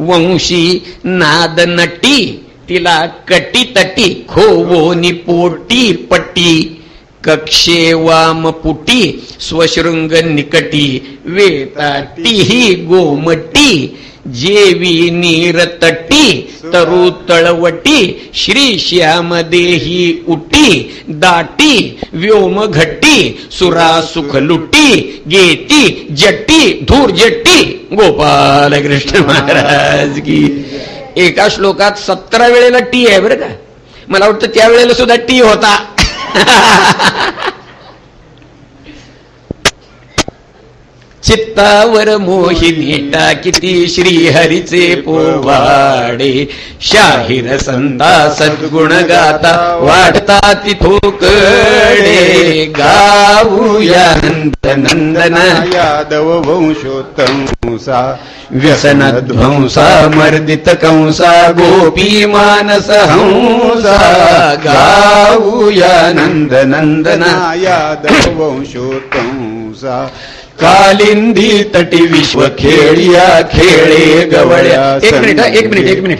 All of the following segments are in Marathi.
वंशी नाद नटी तिला कटी तटी खोवोनी पोटी पट्टी कक्षे वाम पुटी स्वशृंग निकटी वेताटी ही गोमटी जेवी नीर तटी तरु तळवटी श्री श्याम देही उटी दाटी व्योम घट्टी सुरा सुख लुटी गेती जट्टी धूर जट्टी गोपाल कृष्ण महाराज की एका श्लोकात सतरा वेळेला टी आहे बरं का मला वाटतं त्यावेळेला सुद्धा टी होता चित्तावर मोहिनी टाकिती श्रीहरीचे पोवाडे. शाहीर संता सद्गुण गाता वाढता तिथोकडे गाऊया नंद नंदना. यादव वंशोत्तंसा व्यसन ध्वंसा मर्दित कंसा गोपी मानस हंसा. गाऊया नंद नंदना. यादव वंशोत्तंसा कालिंदी तटी विश्व खेळिया खेळे गवळ्या एक मिनिट हा, एक मिनिट एक मिनिट.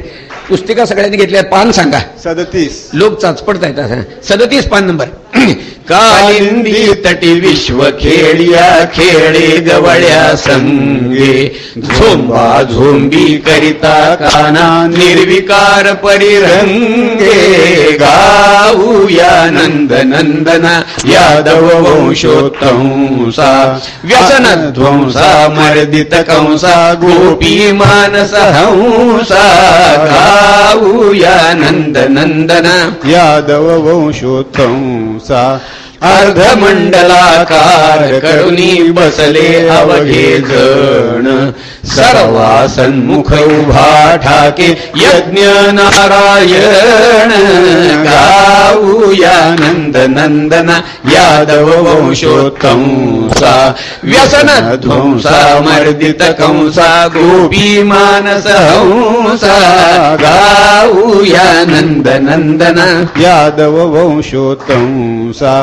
पुस्तिका सगळ्यांनी घेतल्या पान सांगा. सदतीस. लोक चाचपडता येतात सदतीस पान नंबर. कालिंदी तटी विश्व खेळिया खेळे गवळ्या संगे. झोंबा झोंबी करिता काना निर्विकार परिरंगे. गाऊया नंद नंदना यादव वंशोत्तंसा व्यसन ध्वंसा मर्दित कंसा गोपी मानस हंसा. गाऊया नंद नंदना यादव वंशोत्तंसा 三 अर्धमंडलाकार करुणी बसले अवघे जण सर्वा सन्मुख उभा ठाके यज्ञ नारायण गाऊया नंद नंदना यादव वंशोत्तंसा व्यसन ध्वंसा मर्दित कंसा गोपी मानस हंसा गाऊया नंद नंदना यादव वंशोत्तंसा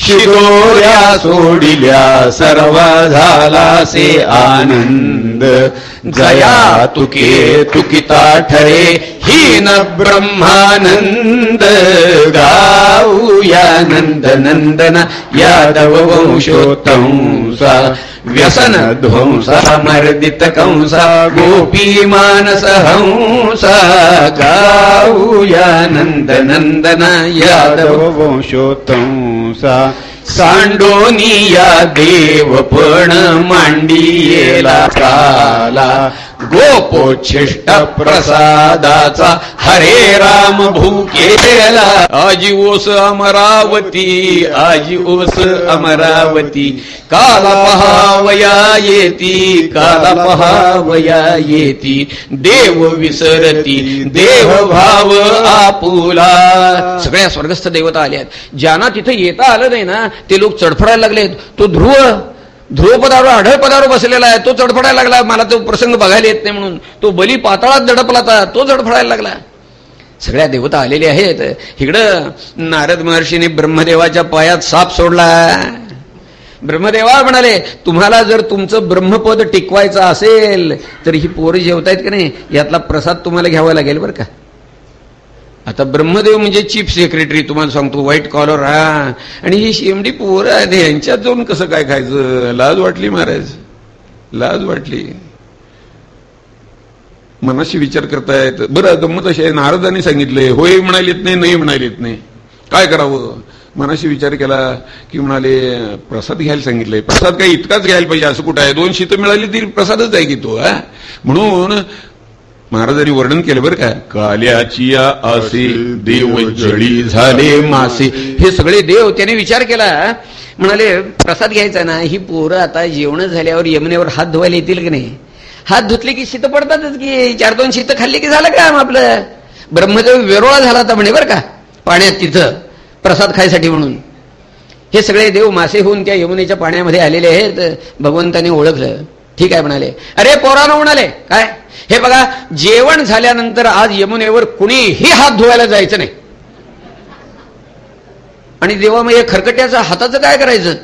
शिदोऱ्या सोडिल्या सर्व झाला से आनंद. जया तुके तुकिता ठरे हीन ब्रह्मानंद. गाऊया नंद नंदना यादव वंशोत्तंसा व्यसन ध्वंसा मर्दित कंसा गोपी मानस हंसा. गाऊया नंद नंदना यादव वंशोत्तम वंशोत्तंसा सांडोनी या देवपण मांडियेला काला गोपोच्छिष्ट प्रसादाचा हरे राम भूकेला. आजी ओस अमरावती आजी ओस अमरावती. काला पहावया येती काला पहावया येती देव विसरती देव भाव आपुला. सगळ्या स्वर्गस्थ देवता आल्यात. ज्यांना तिथं येता आलं नाही ना ते लोक चढफडायला लागलेत. तो ध्रुव ध्रुव पदावर आढळ पदावर बसलेला आहे तो चडफडायला लागला. मला तो प्रसंग बघायला येत नाही म्हणून. तो बली पाताळात दडपला तो चडफडायला लागला. सगळ्या देवता आलेले आहेत. इकडं नारद महर्षीने ब्रह्मदेवाच्या पायात साप सोडला. ब्रह्मदेवा म्हणाले तुम्हाला जर तुमचं ब्रह्मपद टिकवायचं असेल तर ही पोरं जेवतायत का नाही? यातला प्रसाद तुम्हाला घ्यावा लागेल बरं का. आता ब्रह्मदेव म्हणजे चीफ सेक्रेटरी तुम्हाला सांगतो व्हाईट कॉलर हा. आणि ही शेमडी पोरं आहेत यांच्यात जाऊन कसं काय खायचं? लाज वाटली महाराज. लाज वाटली. मनाशी विचार करतायत. बरं गंमत अशी आहे नारदाने सांगितले होय म्हणालेत नाही नाही म्हणालेत नाही. काय करावं? मनाशी विचार केला की म्हणाले प्रसाद घ्यायला सांगितले प्रसाद काय इतकाच घ्यायला पाहिजे असं कुठं आहे? दोन शीत मिळाली तरी प्रसादच आहे की तो हा? म्हणून महाराजांनी वर्णन केलं बरं का? काल्याची असे देव जळी झाले मासे. हे सगळे देव त्याने विचार केला. म्हणाले प्रसाद घ्यायचा ना ही पोरं आता जेवण झाल्यावर यमुनेवर हात धुवायला येतील की नाही? हात धुतले की शीत पडतातच की चार दोन शीत खाल्ली की झालं काम आपलं? ब्रह्मदेव वेरोळा झाला होता म्हणे बरं का पाण्यात तिथं प्रसाद खायसाठी म्हणून. हे सगळे देव मासे होऊन त्या यमुनेच्या पाण्यामध्ये आलेले आहेत भगवंताने ओळखलं. ठीक आहे म्हणाले. अरे पोरानं म्हणाले काय? हे बघा जेवण झाल्यानंतर आज यमुनेवर कुणीही हात धुवायला जायचं नाही. आणि देवा मग हे खरकट्याचं हाताचं काय करायचं?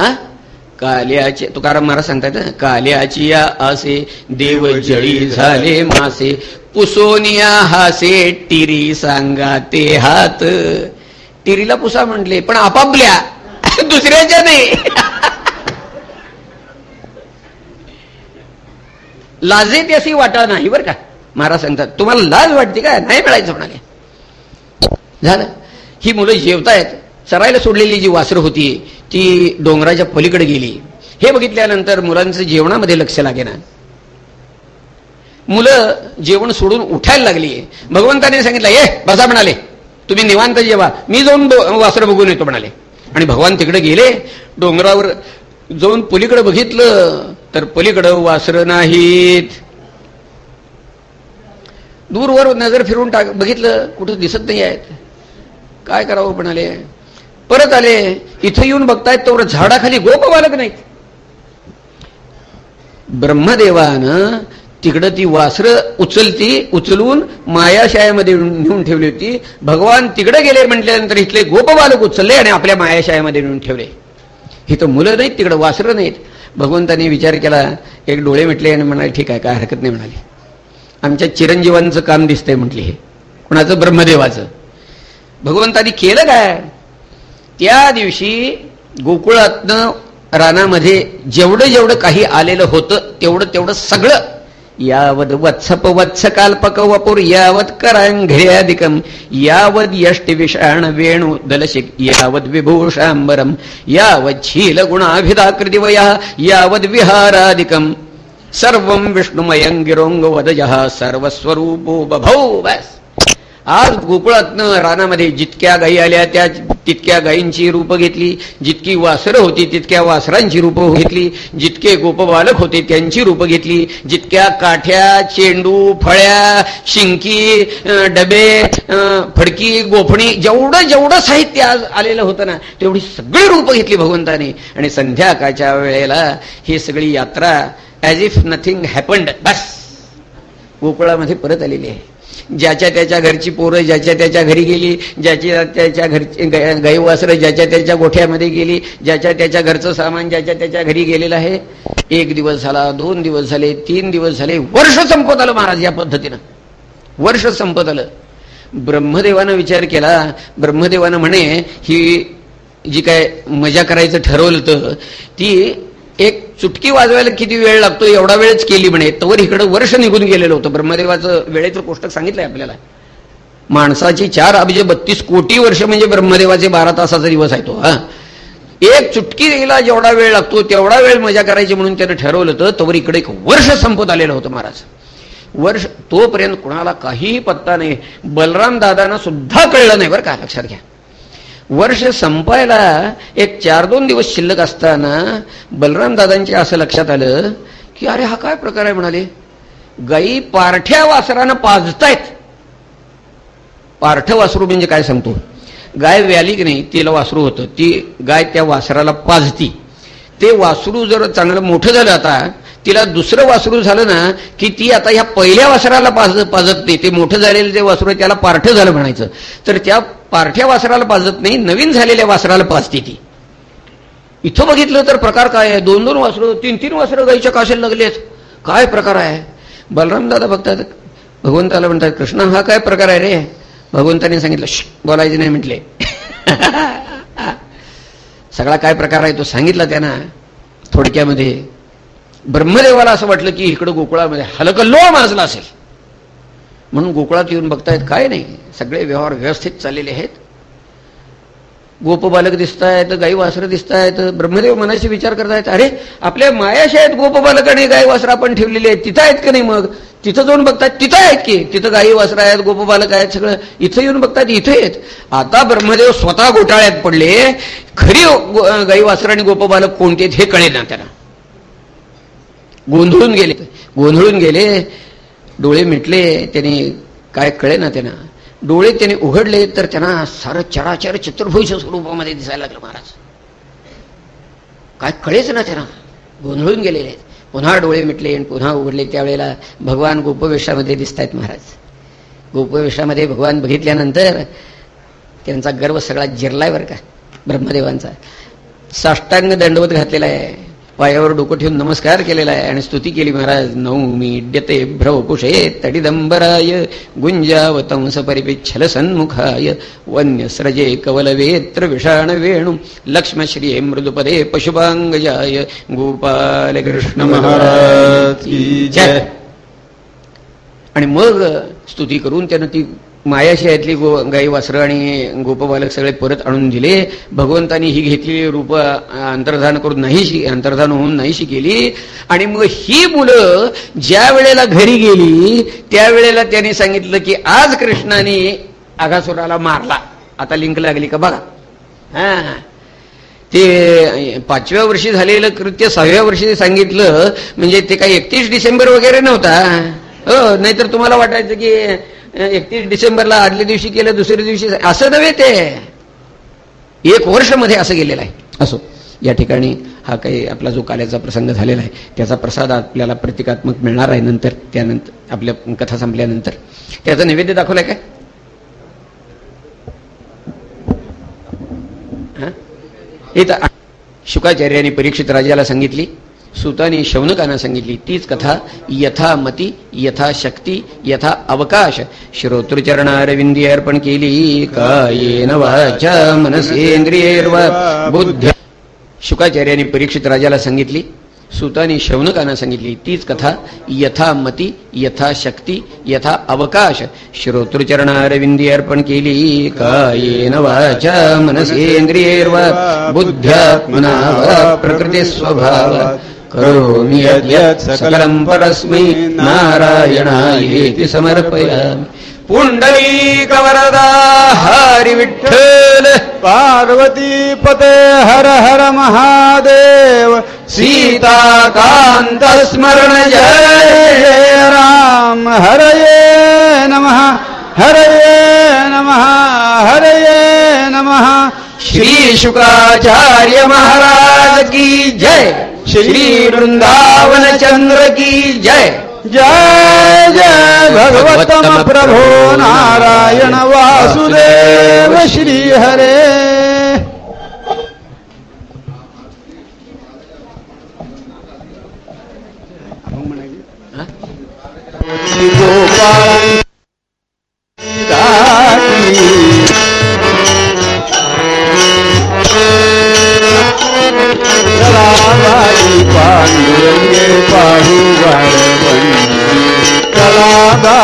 हा? काल्याचे तुकाराम महाराज सांगतात हं, काल्याची या आसे देव जळी झाले मासे. पुसोनिया हासे टिरी सांगा ते हात. टिरीला पुसा म्हटले पण आपापल्या दुसऱ्याच्या नाही. लाजे त्याशी वाटा नाही बरं का? महाराज सांगतात तुम्हाला लाज वाटते का? नाही मिळायचं म्हणाले. झालं. ही मुलं जेवतायत. चरायला सोडलेली जी वासरं होती ती डोंगराच्या पलीकडे गेली. हे बघितल्यानंतर मुलांचं जेवणामध्ये लक्ष लागेना. मुलं जेवण सोडून उठायला लागली. भगवंताने सांगितलं ये बसा म्हणाले. तुम्ही निवांत जेवा. मी जाऊन वासरं बघून येतो म्हणाले. आणि भगवान तिकडे गेले. डोंगरावर जाऊन पलीकडे बघितलं तर पलीकडं वासरं नाहीत. दूरवर नजर फिरून टाक बघितलं कुठं दिसत नाही आहेत. काय करावं म्हणाले? परत आले इथं येऊन बघतायत तेवढं झाडाखाली गोप बालक नाहीत. ब्रह्मदेवानं तिकडं ती वासरं उचलती उचलून मायाशायामध्ये नेऊन ठेवली होती. भगवान तिकडे गेले म्हटल्यानंतर इथले गोप बालक उचलले आणि आपल्या मायाशायामध्ये नेऊन ठेवले. ही तर मुलं नाहीत तिकडं वासरं नाहीत. भगवंतानी विचार केला एक डोळे मिटले आणि म्हणाले ठीक आहे काय हरकत नाही म्हणाली. आमच्या चिरंजीवांचं काम दिसतंय म्हटले हे. कुणाचं? ब्रह्मदेवाचं. भगवंतानी केलं काय? त्या दिवशी गोकुळातनं रानामध्ये जेवढं जेवढं काही आलेलं होतं तेवढं तेवढं सगळं यावद वत्सप वत्स काल्पक वपुर यावत करांघ्र्यादिकम यावद यष्टी विषाण वेणू दलशिक यावद विभूषांबरम यावद शील गुणाभिधाकृतिवया यावद विहाराधिकम सर्वं विष्णुमयं गिरोंग वदजः सर्वस्वरूपो बभौ बस। आज गोकुळातनं रानामध्ये जितक्या गायी आल्या त्या तितक्या गायींची रूपं घेतली. जितकी वासरं होती तितक्या वासरांची रूपं घेतली. जितके गोपबालक होते त्यांची रूपं घेतली. जितक्या काठ्या चेंडू फळ्या शिंकी डबे अं, फडकी गोफणी जेवढं जेवढं साहित्य आज आलेलं होतं ना तेवढी सगळी रूपं घेतली भगवंताने. आणि संध्याकाळच्या वेळेला ही सगळी यात्रा ॲज इफ नथिंग हॅपन्ड बस! गोकुळामध्ये परत आलेली आहे. ज्याच्या त्याच्या घरची पोरं ज्याच्या त्याच्या घरी गेली ज्याच्या त्याच्या घरची गाई ज्याच्या त्याच्या गोठ्यामध्ये गेली ज्याच्या त्याच्या घरचं सामान ज्याच्या त्याच्या घरी गेलेलं आहे. एक दिवस झाला दोन दिवस झाले तीन दिवस झाले वर्ष संपत आलं महाराज या पद्धतीनं. वर्ष संपत आलं. ब्रह्मदेवानं विचार केला ब्रह्मदेवानं म्हणे ही जी काय मजा करायचं ठरवलं होतं ती एक चुटकी वाजवायला किती वेळ लागतो? एवढा वेळच केली म्हणे. तवर इकडं वर्ष निघून गेलेलं होतं. ब्रह्मदेवाचं वेळेचं कोष्टक सांगितलंय आपल्याला. माणसाची चार अब्ज बत्तीस कोटी वर्ष म्हणजे ब्रह्मदेवाचे बारा तासाचा दिवस आहे तो हो, हा. एक चुटकीला जेवढा वेळ लागतो तेवढा वेळ मजा करायची म्हणून त्यानं ठरवलं होतं. तवर इकडे एक वर्ष संपत आलेलं होतं महाराज. वर्ष तोपर्यंत कुणाला काहीही पत्ता नाही. बलराम दादांना सुद्धा कळलं नाही बरं का. लक्षात घ्या. वर्ष संपायला एक चार दोन दिवस शिल्लक असताना बलराम दादांच्या असं लक्षात आलं की अरे हा काय प्रकार आहे म्हणाले? गाई पारठ्या वासरानं पाजतायत. पारठ वासरू म्हणजे काय सांगतो? गाय व्याली की नाही तिला वासरू होतं. ती गाय त्या वासराला पाजती. ते वासरू जर चांगलं मोठं झालं आता तिला दुसरं वासरू झालं ना की ती आता ह्या पहिल्या वासराला पाज पाजत नाही. ते मोठं झालेलं जे वासरू आहे त्याला पारठं झालं म्हणायचं. तर त्या पारठ्या वासराला पाजत नाही नवीन झालेल्या वासराला पाजते ती. इथं बघितलं तर प्रकार काय आहे? दोन दोन वासरं तीन तीन वासरं गाईच्या काशाला लागलेत. काय प्रकार आहे? बलराम दादा बघतात भगवंताला म्हणतात कृष्ण हा काय प्रकार आहे रे? भगवंताने सांगितलं "श्श, बोलायचे नाही म्हटले. सगळा काय प्रकार आहे तो सांगितला त्यांना थोडक्यामध्ये. ब्रह्मदेवाला असं वाटलं की इकडं गोकुळामध्ये हलकल्लो माजला असेल. म्हणून गोकुळात येऊन बघतायत काय नाही सगळे व्यवहार व्यवस्थित चाललेले आहेत. गोपबालक दिसत आहेत गाई वासरं दिसत आहेत ब्रह्मदेव मनाशी विचार करतायत अरे आपल्या मायाशी आहेत गोपबालक आणि गाई वासरं आपण ठेवलेली आहेत तिथं आहेत की नाही मग? तिथं जाऊन बघतात तिथं आहेत की? तिथं गाई वासरं आहेत गोपबालक आहेत सगळं इथं येऊन बघतात इथं आहेत. आता ब्रह्मदेव स्वतः घोटाळ्यात पडले खरी गाई वासरं आणि गोपबालक कोणते आहेत हे कळेल ना त्यांना. गोंधळून गेले. गोंधळून गेले डोळे मिटले त्यांनी काय कळे ना त्यांना. डोळे त्याने उघडले तर त्यांना सारं चराचर चतुर्भुज स्वरूपामध्ये दिसायला लागलं महाराज. काय कळेच ना त्यांना. गोंधळून गेलेले. आहेत पुन्हा डोळे मिटले आणि पुन्हा उघडले. त्यावेळेला भगवान गोपवेशामध्ये दिसत आहेत महाराज. गोपवेशामध्ये भगवान बघितल्यानंतर त्यांचा गर्व सगळा जिरलाय बरं का ब्रह्मदेवांचा. साष्टांग दंडवत घातलेला आहे. पायावर डोकं ठेवून नमस्कार केलेला आहे आणि स्तुती केली महाराज. नवमी इड्यते भ्रवकुशे तडिदंबराय गुंजावतंस परिपिच्छल सन्मुखाय वन्यस्रजे कवलवेत्र विषाण वेणू लक्ष्मश्रिये मृदुपदे पशुपांगजाय गोपाल कृष्ण महाराज आणि मग स्तुती करून त्यानं ती मायाशयातली गो गाई वासरं आणि गोपबालक सगळे परत आणून दिले. भगवंतानी ही घेतलेली रूप अंतर्धान करून नाही अंतर्धान होऊन नाहीशी केली आणि मग ही मुलं ज्या वेळेला घरी गेली त्यावेळेला त्यांनी सांगितलं की आज कृष्णाने आघासुराला मारला. आता लिंक लागली का बघा. हा. ते पाचव्या वर्षी झालेलं कृत्य सहाव्या वर्षी सांगितलं. म्हणजे ते काही एकतीस डिसेंबर वगैरे नव्हता. हो नाहीतर तुम्हाला वाटायचं की एकतीस डिसेंबरला आदल्या दिवशी केलं दुसऱ्या दिवशी असं नव्हे ते. एक वर्षमध्ये असं गेलेलं आहे. असो. या ठिकाणी हा काही आपला जो काल्याचा प्रसंग झालेला आहे त्याचा प्रसाद आपल्याला प्रतिकात्मक मिळणार आहे नंतर त्यानंतर आपल्या कथा संपल्यानंतर. त्याचं नैवेद्य दाखवलाय काय? हा? तर शुकाचार्याने परीक्षित राजाला सांगितली सुताने शौनकांना सांगितली तीच कथा यथा मती यथा शक्ती यथा अवकाश. श्रोतृचरणारविंदी अर्पण केली कायेन वाचा मनसेंद्रियेर्वा बुद्ध शुकाचार्याने परीक्षित राजाला सांगितली सुताने शौनकांना सांगितली तीच कथा यथा मती यथा शक्ती यथा अवकाश. श्रोतृचरणारविंदी अर्पण केली कायेन वाचा मनसेंद्रियेर्वा बुद्ध्यात्मना प्रकृती स्वभाव करोमि यद्यत् सकलं परस्मै नारायणायेति समर्पयामि। पुण्डलीकवरदा हरि विठ्ठल पार्वती पते हर हर महादेव सीताकान्त स्मरण जय राम। हरये नमः हरये नमः हरये नमः। श्री शुक्राचार्य महाराज की जय। श्री वृंदावन चंद्र की जय। जय जय भगवतम प्रभो नारायण वासुदेव श्री हरे गोपाळ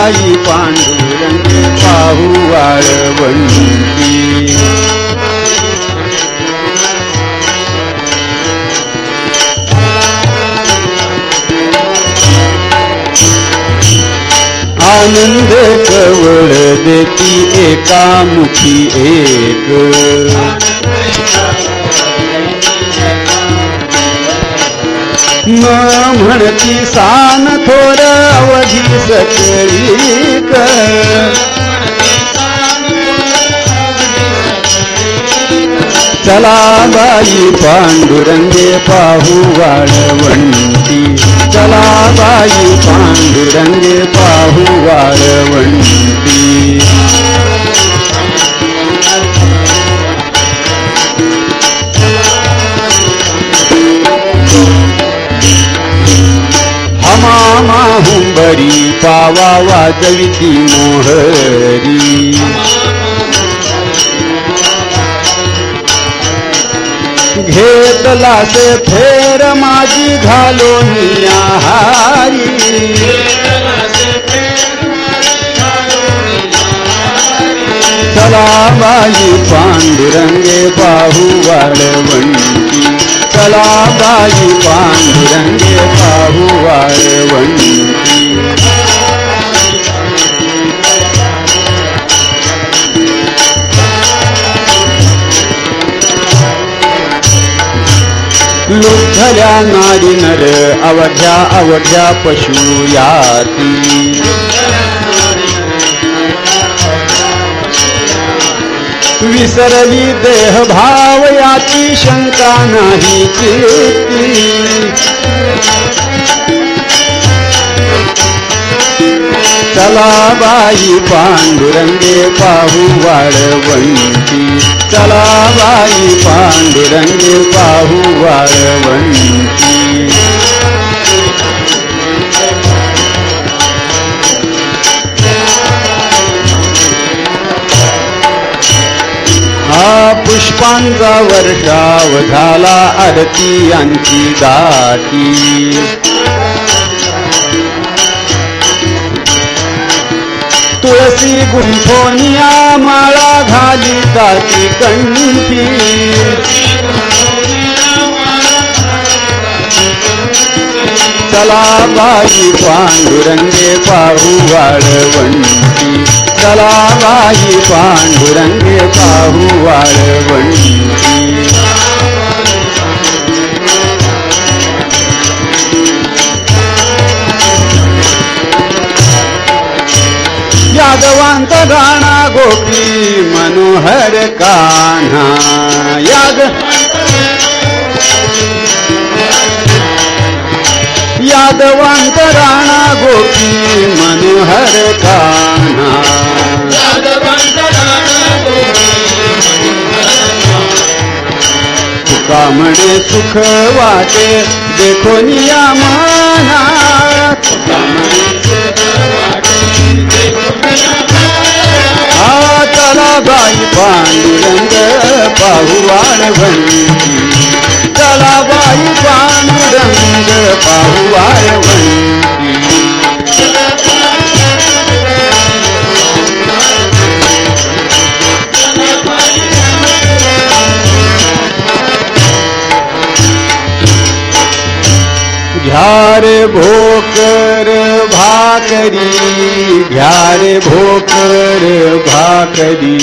आई पांडुरंग पाहू वाळवंती आनंद कवळ देती एकामुखी एक. न म्हणती सान थोर अवधी सकळीक चला बाई पांडुरंगे पाहू वाळवंती चला बाई पांडुरंगे पाहू वाळवंती हुंबरी पावा वाजविती मोहरी। घेतला से फेर माझी घालो निहारी। चला बाई पांडुरंगे पाहू वाळवंती चला बाई पांडुरंगे पाहू वाळवंती लुठल्या नारी नर अवघ्या अवघ्या पशु याती. विसरली देह भाव याची शंका नाही चला बाई पांडुरंगे पाहू वाळवंती. चला बाई पांडुरंगे पाहू वाळवंती हा पुष्पांचा वर्षाव झाला आरती यांची दाटी. तुळसी गुंफोनिया माळा घाली ताती कंठी चला बाई पांडुरंगे पाहू वाळवंटी. चला बाई पांडुरंगे पाहू वाळवंटी. यादवांत राणा गोपी मनोहर कान्हा. याद यादवांत राणा गोपी मनोहर कान्हा. तुका सुख वाटे देखो निया माना चला बाई पांडुरंग पाहू वाळवंती चला बाई पांडुरंग पाहू वाळवंती घ्या रे भाकरी घ्या रे भोकर भाकरी.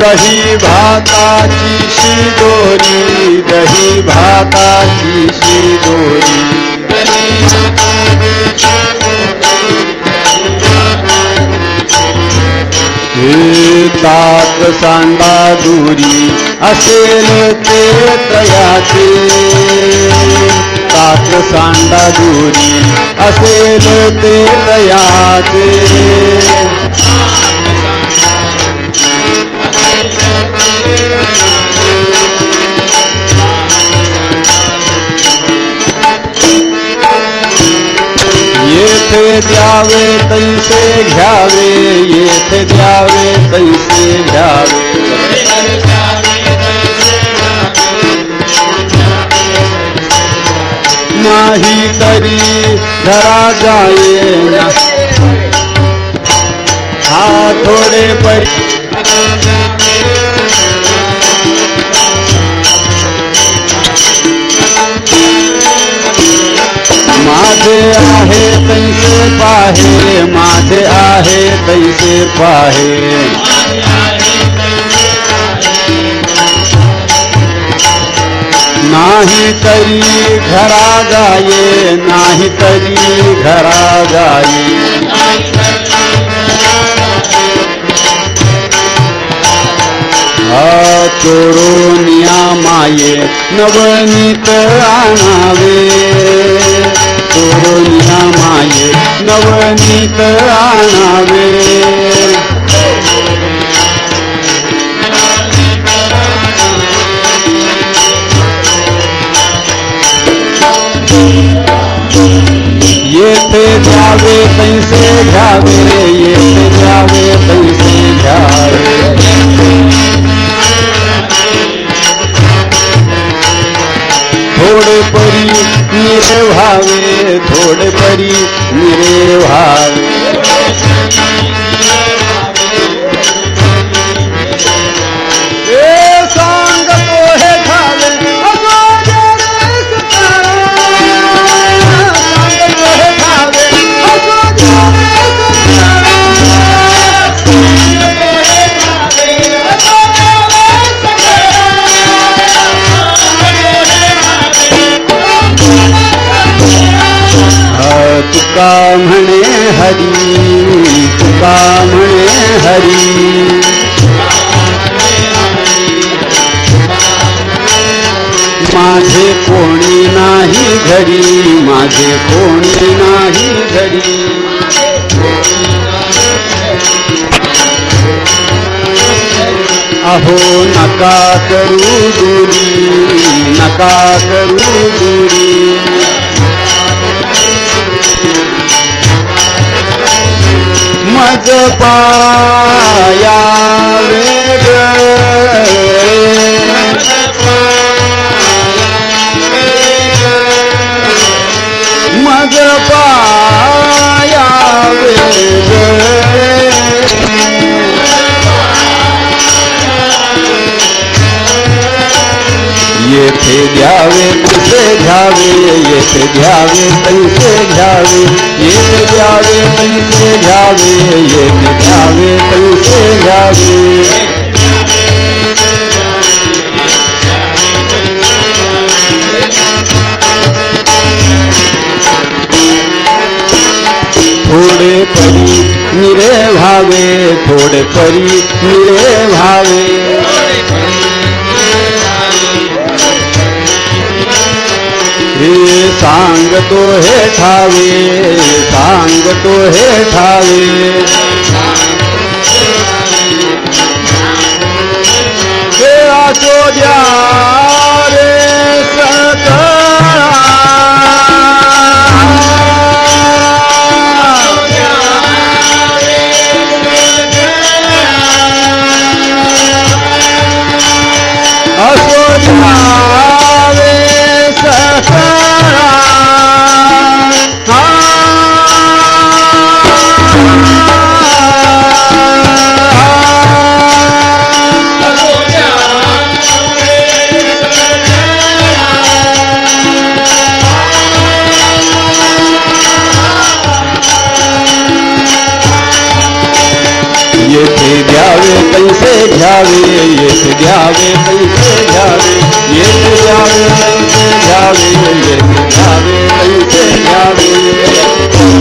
दही भाताची शिदोरी दही भाताची शिदोरी हे तात सांडा दुरी असेल ते तयाचे तात सांडा दुरी असेल ते तयाचे येथे द्यावे तैसे घ्यावे येथे द्यावे तैसे घ्यावे। नाही तरी धरा जाये ना। हा थोडे परी पाहे माझे आहे तैसे पाहे? नाही तरी घरा जाये नाही तरी घरा जाये चोरोनिया माये नवनीत आणावे. कोरोना माये नवनीत आणावे. येथे द्यावे पैसे घ्यावे येथे द्यावे. माझे कोणी नाही घरी माझे कोणी नाही घरी. अहो नका करू दुरी नका करू दुरी. मज पाया मज पाया येथे घ्यावे कसे घ्यावे येथे घ्यावे पैसे घ्यावे. येथे घ्यावे पैसे घ्यावे येथे घ्यावे पैसे घ्यावे. परी निरे भावे थोडे परी निरे भावे हे सांगतो हे ठावे सांगतो हे ठावे. हे येत द्यावे पैसे घ्यावे येत द्यावे पैसे घ्यावे येत द्यावे पैसे घ्यावे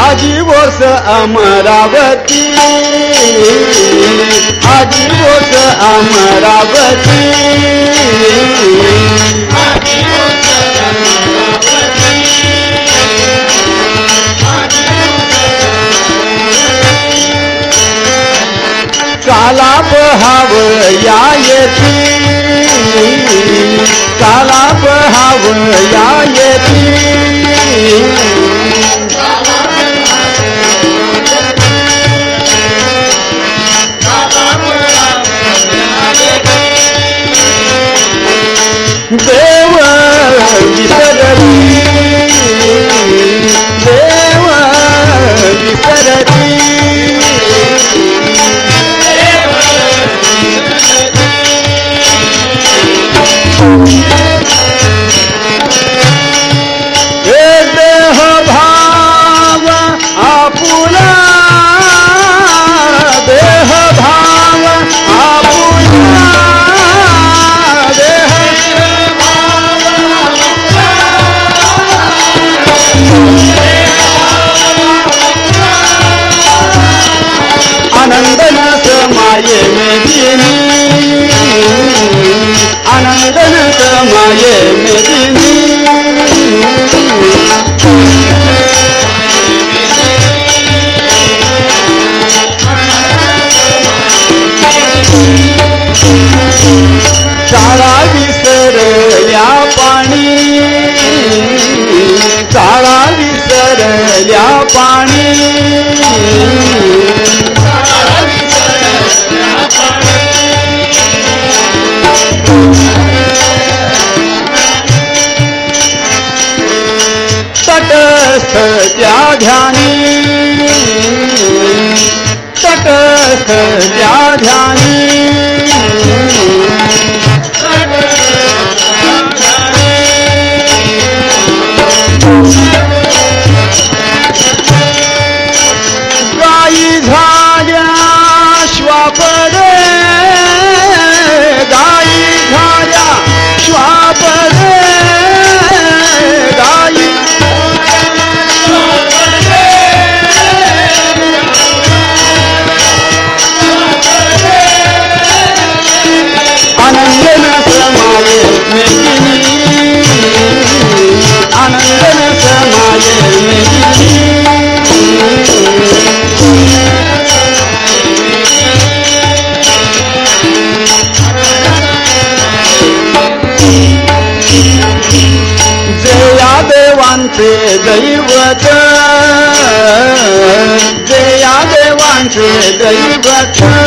आजी बोस अमरावती आजी बोस अमरावती. काला पहाव या येती ध्यानी। तटस्थ त्या ध्यानी। देवांचे दैवत